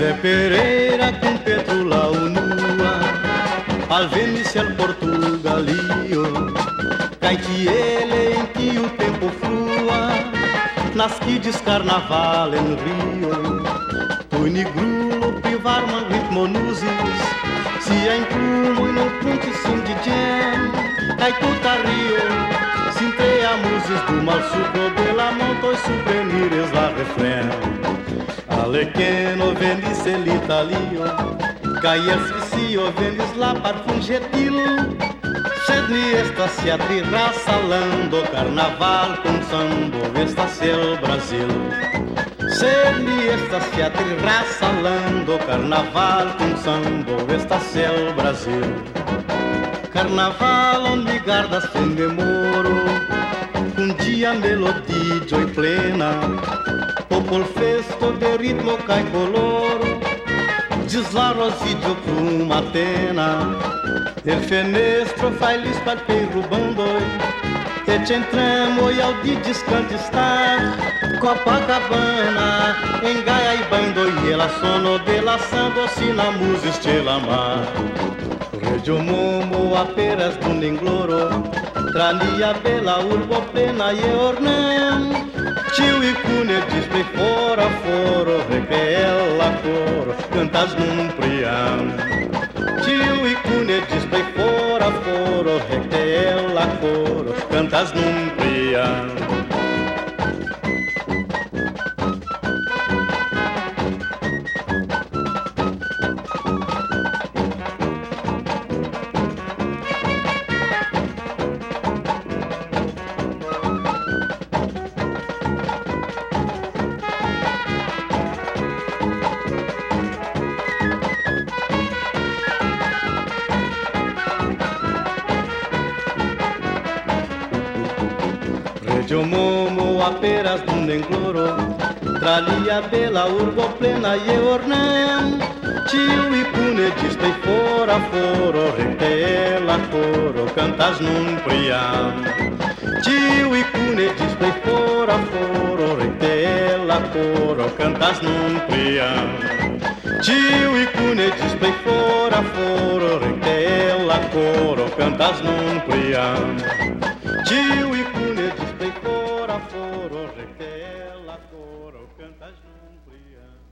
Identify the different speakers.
Speaker 1: Zé Pereira com Petro Nua Al venisse al Portugalio Cai que ele em que o tempo flua Nas que carnaval em Rio. Tu negrulo pivar man ritmo nusis Si em plumo e no punti sim de jam Cai tuta Rio Sinte a muses do mal suco de la moto e souvenirs la refrén Alequeno venisse l'italio Caia sficio vendis la parfum gentil Sed ni estas teatri salando Carnaval com sambo Estas el Brasil. Sed ni estas teatri salando Carnaval com sambo Estas el Brasil. Carnaval on mi gardas sem demoro Un dia melodia e plena Popol festo de ritmo cai coloro Dislaro vídeo uma tena El fenestro faz lhes palpei rubando E te entramo e ao di descante está Copacabana, em Gaia e Bando E ela sono delaçando assim na música estela mar. Regio momo aperas do ningloro Trania bela urbo plena e ornam Cantas num priam Tio e cune display fora foro Requela coro Cantas num priam aperas donde encloro Tralia bela urbo plena e ornem Tio e pune display fora foro Retela coro cantas num priam. E pune display fora foro Retela coro cantas num priam. E cune display fora foro Retela coro cantas num priam. Tio e requela coro cantas num brilhante